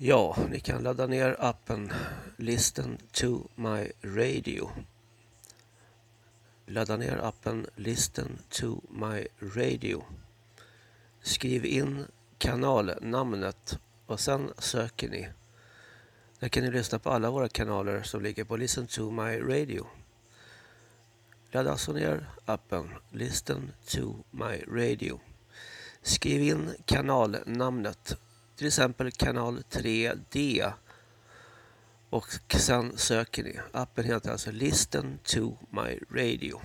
Ja, ni kan ladda ner appen Listen to my radio. Ladda ner appen Listen to my radio. Skriv in kanalnamnet och sen söker ni. Där kan ni lyssna på alla våra kanaler som ligger på Listen to my radio. Ladda alltså ner appen Listen to my radio. Skriv in kanalnamnet till exempel kanal 3D. Och sen söker ni. Appen heter alltså Listen to my radio.